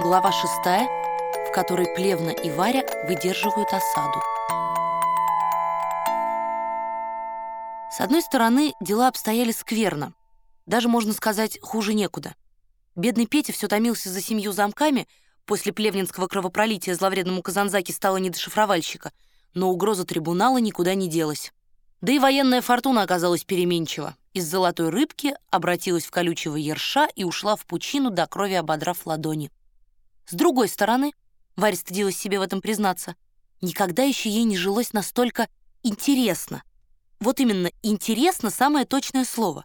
Глава шестая, в которой Плевна и Варя выдерживают осаду. С одной стороны, дела обстояли скверно. Даже, можно сказать, хуже некуда. Бедный Петя все томился за семью замками, после плевнинского кровопролития зловредному Казанзаке стало не до шифровальщика, но угроза трибунала никуда не делась. Да и военная фортуна оказалась переменчива. Из золотой рыбки обратилась в колючего ерша и ушла в пучину до крови ободрав ладони. С другой стороны, Варя стыдилась себе в этом признаться, никогда еще ей не жилось настолько интересно. Вот именно «интересно» — самое точное слово.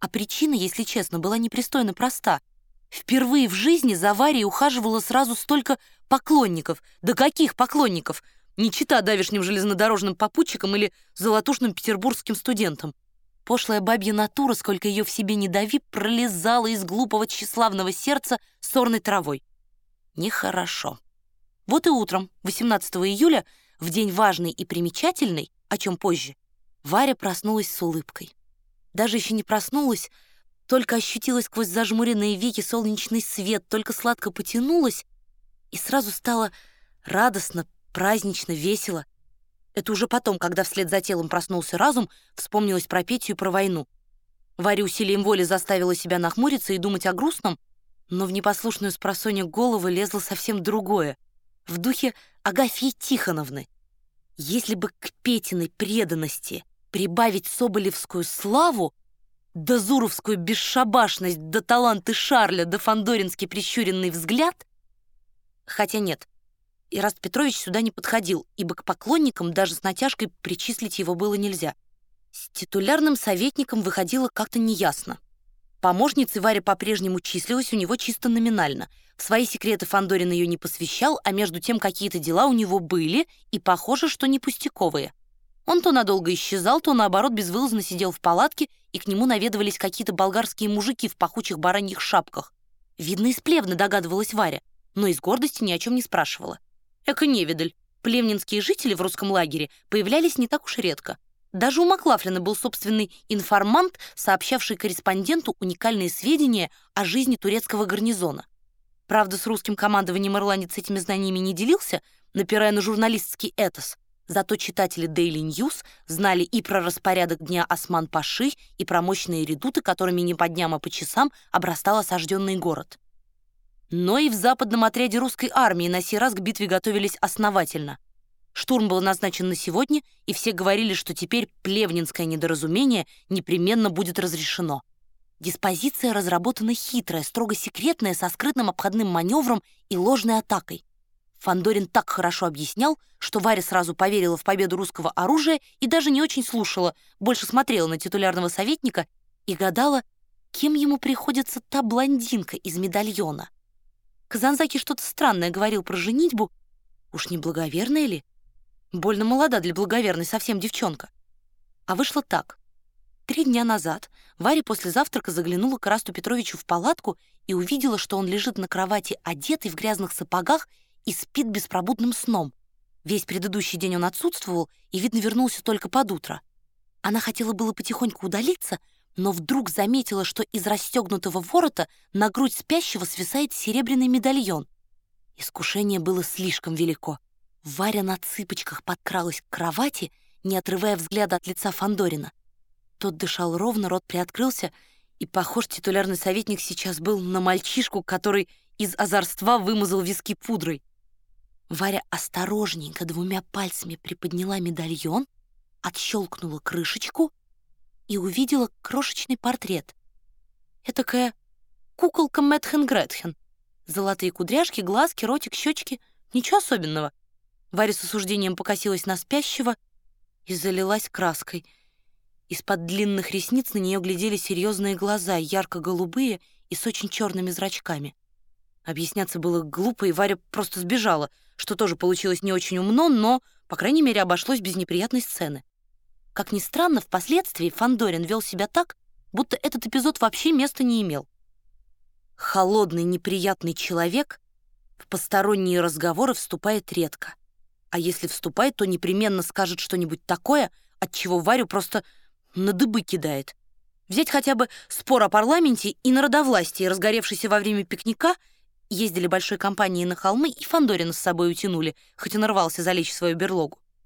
А причина, если честно, была непристойно проста. Впервые в жизни за Варей ухаживало сразу столько поклонников. Да каких поклонников? Не чита давишним железнодорожным попутчикам или золотушным петербургским студентам. Пошлая бабья натура, сколько ее в себе не дави, пролезала из глупого тщеславного сердца сорной травой нехорошо. Вот и утром, 18 июля, в день важный и примечательный, о чем позже, Варя проснулась с улыбкой. Даже еще не проснулась, только ощутила сквозь зажмуренные веки солнечный свет, только сладко потянулась, и сразу стало радостно, празднично, весело. Это уже потом, когда вслед за телом проснулся разум, вспомнилось про Петю и про войну. Варя усилием воли заставила себя нахмуриться и думать о грустном, но в непослушную спросонью головы лезло совсем другое, в духе Агафьи Тихоновны. Если бы к Петиной преданности прибавить соболевскую славу, да зуровскую бесшабашность, да таланты Шарля, да фандоринский прищуренный взгляд... Хотя нет, Ираст Петрович сюда не подходил, ибо к поклонникам даже с натяжкой причислить его было нельзя. С титулярным советником выходило как-то неясно. Помощницей Варя по-прежнему числилась у него чисто номинально. В свои секреты Фандорин ее не посвящал, а между тем какие-то дела у него были, и похоже, что не пустяковые. Он то надолго исчезал, то наоборот безвылазно сидел в палатке, и к нему наведывались какие-то болгарские мужики в пахучих бараньих шапках. Видно, из плевны догадывалась Варя, но из гордости ни о чем не спрашивала. Эко невидаль. Плевнинские жители в русском лагере появлялись не так уж редко. Даже у Маклафлина был собственный информант, сообщавший корреспонденту уникальные сведения о жизни турецкого гарнизона. Правда, с русским командованием ирландец этими знаниями не делился, напирая на журналистский этос. Зато читатели Daily News знали и про распорядок дня Осман-Паши, и про мощные редуты, которыми не по дням, а по часам обрастал осажденный город. Но и в западном отряде русской армии на сей раз к битве готовились основательно — Штурм был назначен на сегодня, и все говорили, что теперь плевнинское недоразумение непременно будет разрешено. Диспозиция разработана хитрая, строго секретная, со скрытным обходным маневром и ложной атакой. Фандорин так хорошо объяснял, что Варя сразу поверила в победу русского оружия и даже не очень слушала, больше смотрела на титулярного советника и гадала, кем ему приходится та блондинка из медальона. Казанзаки что-то странное говорил про женитьбу. Уж не благоверная ли? Больно молода для благоверной совсем девчонка. А вышло так. Три дня назад Варя после завтрака заглянула к Расту Петровичу в палатку и увидела, что он лежит на кровати, одетый в грязных сапогах и спит беспробудным сном. Весь предыдущий день он отсутствовал и, видно, вернулся только под утро. Она хотела было потихоньку удалиться, но вдруг заметила, что из расстегнутого ворота на грудь спящего свисает серебряный медальон. Искушение было слишком велико. Варя на цыпочках подкралась к кровати, не отрывая взгляда от лица Фандорина. Тот дышал ровно, рот приоткрылся, и, похож, титулярный советник сейчас был на мальчишку, который из озорства вымазал виски пудрой. Варя осторожненько двумя пальцами приподняла медальон, отщелкнула крышечку и увидела крошечный портрет. Этакая куколка Мэтхен Гретхен. Золотые кудряшки, глазки, ротик, щечки. Ничего особенного. Варя с осуждением покосилась на спящего и залилась краской. Из-под длинных ресниц на нее глядели серьезные глаза, ярко-голубые и с очень черными зрачками. Объясняться было глупо, и Варя просто сбежала, что тоже получилось не очень умно, но, по крайней мере, обошлось без неприятной сцены. Как ни странно, впоследствии Фандорин вел себя так, будто этот эпизод вообще места не имел. Холодный, неприятный человек в посторонние разговоры вступает редко а если вступает, то непременно скажет что-нибудь такое, от чего Варю просто на дыбы кидает. Взять хотя бы спор о парламенте и народовластии, разгоревшийся во время пикника, Ездили большой компанией на холмы и Фандорина с собой утянули, хоть он рвался залечь свою берлогу.